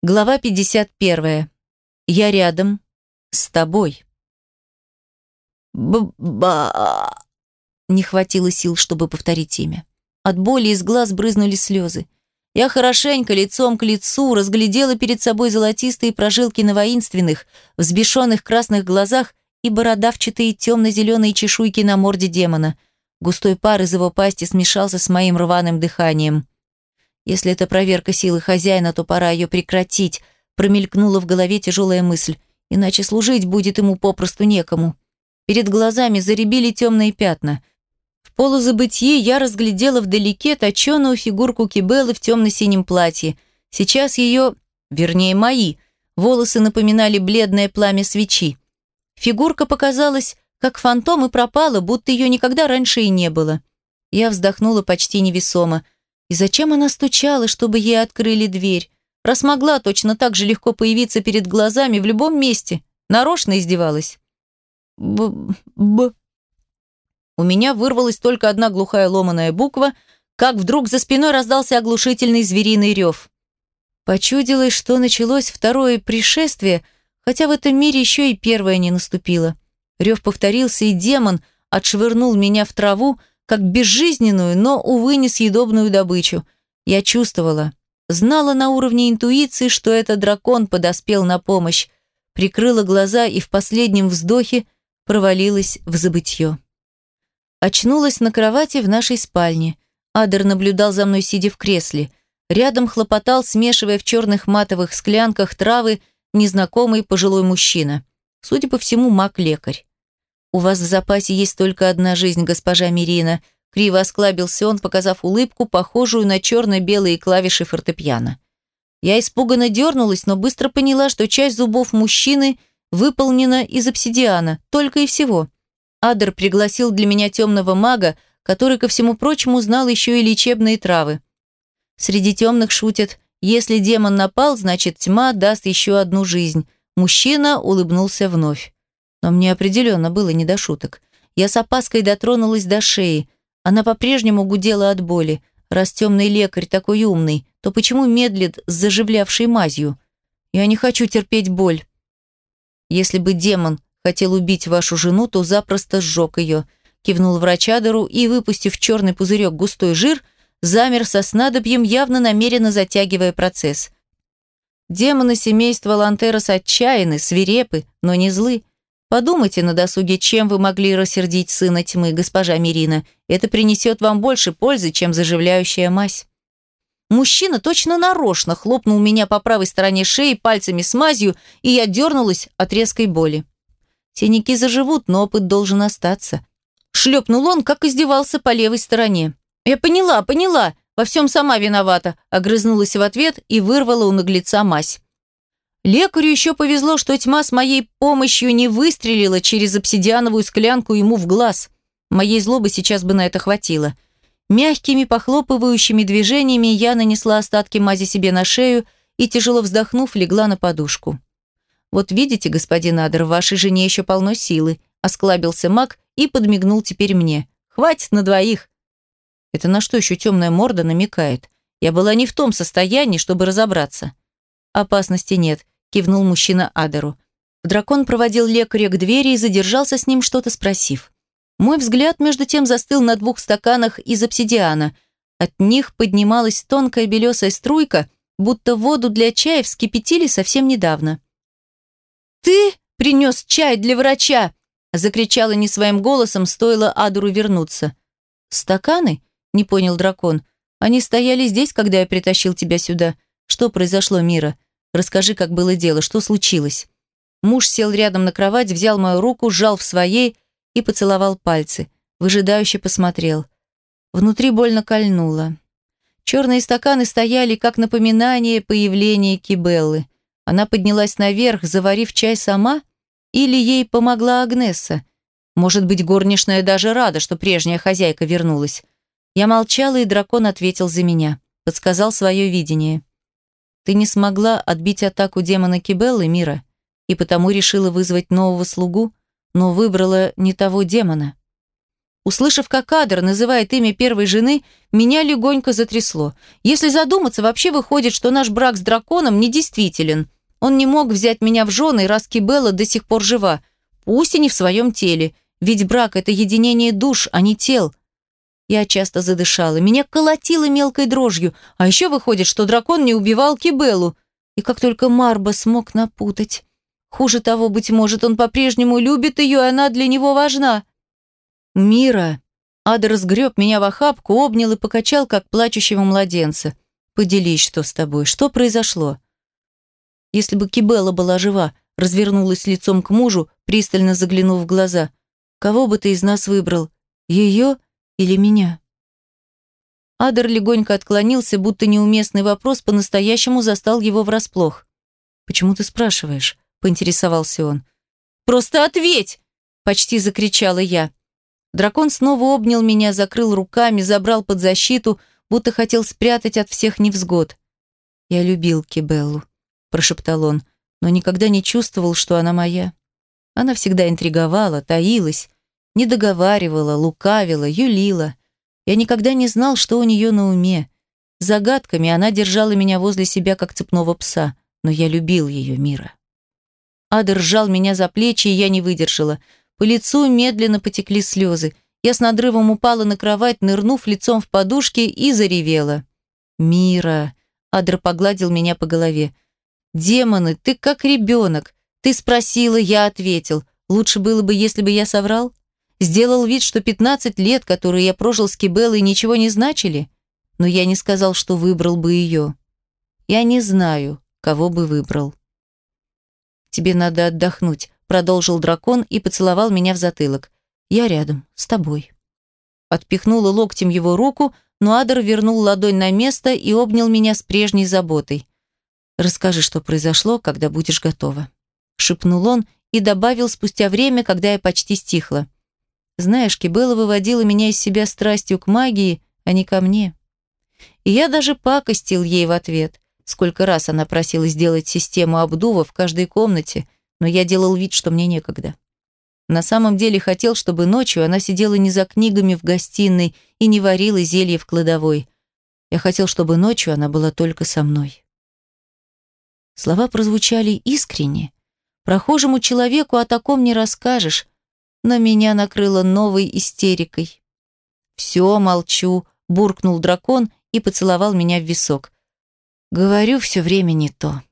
Глава 51. Я рядом с тобой. Б-ба... Не хватило сил, чтобы повторить имя. От боли из глаз брызнули слезы. Я хорошенько, лицом к лицу, разглядела перед собой золотистые прожилки на воинственных, взбешенных красных глазах и бородавчатые темно-зеленые чешуйки на морде демона. Густой пар из его пасти смешался с моим рваным дыханием. Если это проверка силы хозяина, то пора ее прекратить. Промелькнула в голове тяжелая мысль. Иначе служить будет ему попросту некому. Перед глазами заребили темные пятна. В полузабытии я разглядела вдалеке точеную фигурку Кибеллы в темно-синем платье. Сейчас ее, вернее мои, волосы напоминали бледное пламя свечи. Фигурка показалась, как фантом, и пропала, будто ее никогда раньше и не было. Я вздохнула почти невесомо. И зачем она стучала, чтобы ей открыли дверь? Раз могла точно так же легко появиться перед глазами в любом месте. Нарочно издевалась. Б-б. У меня вырвалась только одна глухая ломаная буква, как вдруг за спиной раздался оглушительный звериный рев. Почудилось, что началось второе пришествие, хотя в этом мире еще и первое не наступило. Рев повторился, и демон отшвырнул меня в траву, как безжизненную, но, увы, несъедобную добычу. Я чувствовала, знала на уровне интуиции, что этот дракон подоспел на помощь, прикрыла глаза и в последнем вздохе провалилась в забытье. Очнулась на кровати в нашей спальне. Адер наблюдал за мной, сидя в кресле. Рядом хлопотал, смешивая в черных матовых склянках травы, незнакомый пожилой мужчина. Судя по всему, маг-лекарь. «У вас в запасе есть только одна жизнь, госпожа Мирина», криво осклабился он, показав улыбку, похожую на черно-белые клавиши фортепиано. Я испуганно дернулась, но быстро поняла, что часть зубов мужчины выполнена из обсидиана, только и всего. Адер пригласил для меня темного мага, который, ко всему прочему, знал еще и лечебные травы. Среди темных шутят, если демон напал, значит тьма даст еще одну жизнь. Мужчина улыбнулся вновь. Но мне определенно было не до шуток. Я с опаской дотронулась до шеи. Она по-прежнему гудела от боли. Раз темный лекарь такой умный, то почему медлит с заживлявшей мазью? Я не хочу терпеть боль. Если бы демон хотел убить вашу жену, то запросто сжег ее. Кивнул врач Адеру и, выпустив черный пузырек густой жир, замер со снадобьем, явно намеренно затягивая процесс. Демоны семейства Лантерос отчаяны, свирепы, но не злы. Подумайте на досуге, чем вы могли рассердить сына тьмы, госпожа Мирина. Это принесет вам больше пользы, чем заживляющая мазь. Мужчина точно нарочно хлопнул меня по правой стороне шеи пальцами с мазью, и я дернулась от резкой боли. Синяки заживут, но опыт должен остаться. Шлепнул он, как издевался по левой стороне. «Я поняла, поняла, во всем сама виновата», огрызнулась в ответ и вырвала у наглеца мазь. Лекарю еще повезло, что тьма с моей помощью не выстрелила через обсидиановую склянку ему в глаз. Моей злобы сейчас бы на это хватило. Мягкими похлопывающими движениями я нанесла остатки мази себе на шею и, тяжело вздохнув, легла на подушку. «Вот видите, господин Адер, вашей жене еще полно силы», осклабился маг и подмигнул теперь мне. «Хватит на двоих». Это на что еще темная морда намекает? Я была не в том состоянии, чтобы разобраться. Опасности нет кивнул мужчина Адеру. Дракон проводил лекаря к двери и задержался с ним, что-то спросив. Мой взгляд, между тем, застыл на двух стаканах из обсидиана. От них поднималась тонкая белесая струйка, будто воду для чая вскипятили совсем недавно. «Ты принес чай для врача!» закричала не своим голосом, стоило Адуру вернуться. «Стаканы?» — не понял дракон. «Они стояли здесь, когда я притащил тебя сюда. Что произошло, Мира? Расскажи, как было дело, что случилось?» Муж сел рядом на кровать, взял мою руку, сжал в своей и поцеловал пальцы. Выжидающе посмотрел. Внутри больно кольнуло. Черные стаканы стояли, как напоминание появления Кибеллы. Она поднялась наверх, заварив чай сама, или ей помогла Агнесса. Может быть, горничная даже рада, что прежняя хозяйка вернулась. Я молчала, и дракон ответил за меня. Подсказал свое видение. Ты не смогла отбить атаку демона Кибеллы, Мира, и потому решила вызвать нового слугу, но выбрала не того демона. Услышав, как Адр называет имя первой жены, меня легонько затрясло. Если задуматься, вообще выходит, что наш брак с драконом недействителен. Он не мог взять меня в жены, раз Кибелла до сих пор жива. Пусть и не в своем теле. Ведь брак – это единение душ, а не тел. Я часто задышала, меня колотило мелкой дрожью. А еще выходит, что дракон не убивал Кибеллу. И как только Марба смог напутать. Хуже того, быть может, он по-прежнему любит ее, и она для него важна. «Мира!» Ада разгреб меня в охапку, обнял и покачал, как плачущего младенца. «Поделись, что с тобой, что произошло?» Если бы Кибелла была жива, развернулась лицом к мужу, пристально заглянув в глаза. «Кого бы ты из нас выбрал? Ее или меня?» Адер легонько отклонился, будто неуместный вопрос по-настоящему застал его врасплох. «Почему ты спрашиваешь?» – поинтересовался он. «Просто ответь!» – почти закричала я. Дракон снова обнял меня, закрыл руками, забрал под защиту, будто хотел спрятать от всех невзгод. «Я любил Кибеллу», – прошептал он, «но никогда не чувствовал, что она моя. Она всегда интриговала, таилась, не договаривала, лукавила, юлила. Я никогда не знал, что у нее на уме. Загадками она держала меня возле себя, как цепного пса, но я любил ее, Мира». Адер сжал меня за плечи, и я не выдержала – по лицу медленно потекли слезы. Я с надрывом упала на кровать, нырнув лицом в подушки и заревела. «Мира!» – Адр погладил меня по голове. «Демоны, ты как ребенок. Ты спросила, я ответил. Лучше было бы, если бы я соврал? Сделал вид, что 15 лет, которые я прожил с Кибеллой, ничего не значили? Но я не сказал, что выбрал бы ее. Я не знаю, кого бы выбрал. Тебе надо отдохнуть продолжил дракон и поцеловал меня в затылок. Я рядом, с тобой. Отпихнула локтем его руку, но Адер вернул ладонь на место и обнял меня с прежней заботой. «Расскажи, что произошло, когда будешь готова», — шепнул он и добавил спустя время, когда я почти стихла. «Знаешь, Кибелла выводила меня из себя страстью к магии, а не ко мне. И я даже пакостил ей в ответ. Сколько раз она просила сделать систему обдува в каждой комнате — но я делал вид, что мне некогда. На самом деле хотел, чтобы ночью она сидела не за книгами в гостиной и не варила зелье в кладовой. Я хотел, чтобы ночью она была только со мной. Слова прозвучали искренне. Прохожему человеку о таком не расскажешь, но меня накрыло новой истерикой. «Все, молчу», — буркнул дракон и поцеловал меня в висок. «Говорю все время не то».